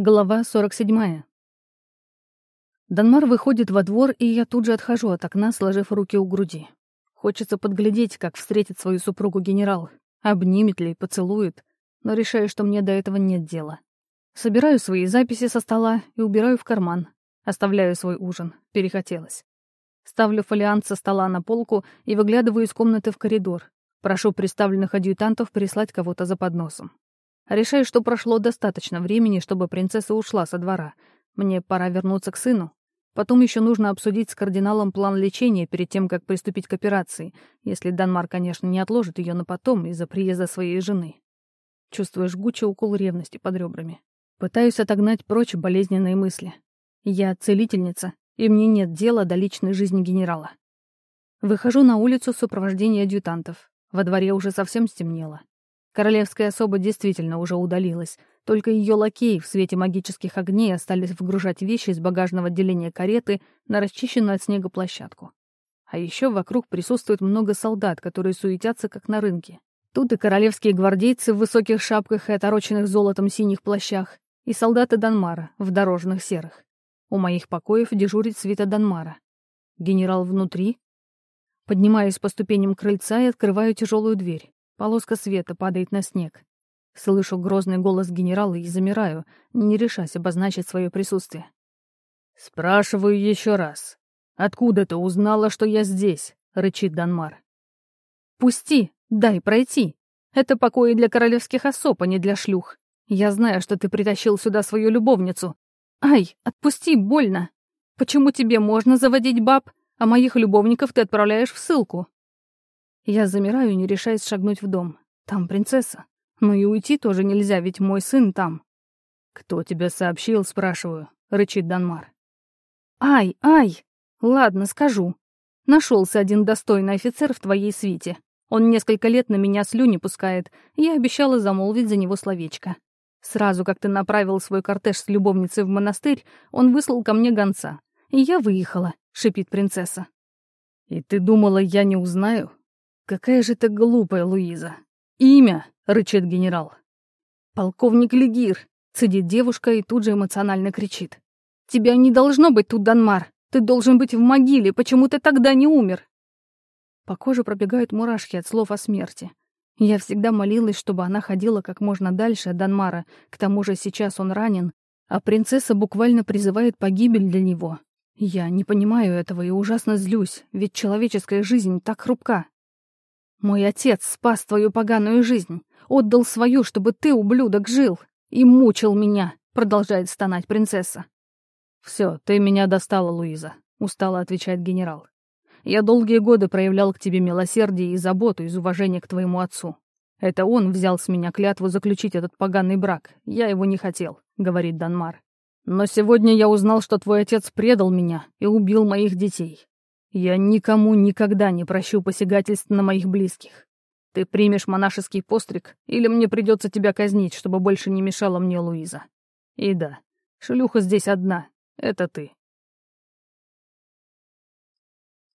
Глава 47. Данмар выходит во двор, и я тут же отхожу от окна, сложив руки у груди. Хочется подглядеть, как встретит свою супругу генерал. Обнимет ли, поцелует. Но решаю, что мне до этого нет дела. Собираю свои записи со стола и убираю в карман. Оставляю свой ужин. Перехотелось. Ставлю фолиант со стола на полку и выглядываю из комнаты в коридор. Прошу представленных адъютантов прислать кого-то за подносом. Решаю, что прошло достаточно времени, чтобы принцесса ушла со двора. Мне пора вернуться к сыну. Потом еще нужно обсудить с кардиналом план лечения перед тем, как приступить к операции, если Данмар, конечно, не отложит ее на потом из-за приезда своей жены. Чувствую жгучий укол ревности под ребрами. Пытаюсь отогнать прочь болезненные мысли. Я целительница, и мне нет дела до личной жизни генерала. Выхожу на улицу в сопровождении адъютантов. Во дворе уже совсем стемнело. Королевская особа действительно уже удалилась, только ее лакеи в свете магических огней остались вгружать вещи из багажного отделения кареты на расчищенную от снега площадку. А еще вокруг присутствует много солдат, которые суетятся, как на рынке. Тут и королевские гвардейцы в высоких шапках и отороченных золотом синих плащах, и солдаты Данмара в дорожных серых. У моих покоев дежурит свита Данмара. Генерал внутри. Поднимаюсь по ступеням крыльца и открываю тяжелую дверь. Полоска света падает на снег. Слышу грозный голос генерала и замираю, не решаясь обозначить свое присутствие. «Спрашиваю еще раз. Откуда ты узнала, что я здесь?» — рычит Данмар. «Пусти, дай пройти. Это покои для королевских особ, а не для шлюх. Я знаю, что ты притащил сюда свою любовницу. Ай, отпусти, больно. Почему тебе можно заводить баб, а моих любовников ты отправляешь в ссылку?» Я замираю, не решаясь шагнуть в дом. Там принцесса. Ну и уйти тоже нельзя, ведь мой сын там. «Кто тебе сообщил?» — спрашиваю. Рычит Данмар. «Ай, ай! Ладно, скажу. Нашелся один достойный офицер в твоей свите. Он несколько лет на меня слюни пускает. Я обещала замолвить за него словечко. Сразу, как ты направил свой кортеж с любовницей в монастырь, он выслал ко мне гонца. И я выехала», — шипит принцесса. «И ты думала, я не узнаю?» «Какая же ты глупая, Луиза!» «Имя!» — рычит генерал. «Полковник Легир!» — цедит девушка и тут же эмоционально кричит. «Тебя не должно быть тут, Данмар! Ты должен быть в могиле, почему ты тогда не умер?» По коже пробегают мурашки от слов о смерти. Я всегда молилась, чтобы она ходила как можно дальше от Данмара, к тому же сейчас он ранен, а принцесса буквально призывает погибель для него. Я не понимаю этого и ужасно злюсь, ведь человеческая жизнь так хрупка. Мой отец спас твою поганую жизнь, отдал свою, чтобы ты, ублюдок, жил и мучил меня, продолжает стонать принцесса. Все, ты меня достала, Луиза, устало отвечает генерал. Я долгие годы проявлял к тебе милосердие и заботу из уважения к твоему отцу. Это он взял с меня клятву заключить этот поганый брак. Я его не хотел, говорит Данмар. Но сегодня я узнал, что твой отец предал меня и убил моих детей. Я никому никогда не прощу посягательств на моих близких. Ты примешь монашеский постриг, или мне придется тебя казнить, чтобы больше не мешала мне Луиза. И да, шлюха здесь одна. Это ты.